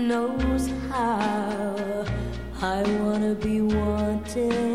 knows how I wanna be wanted.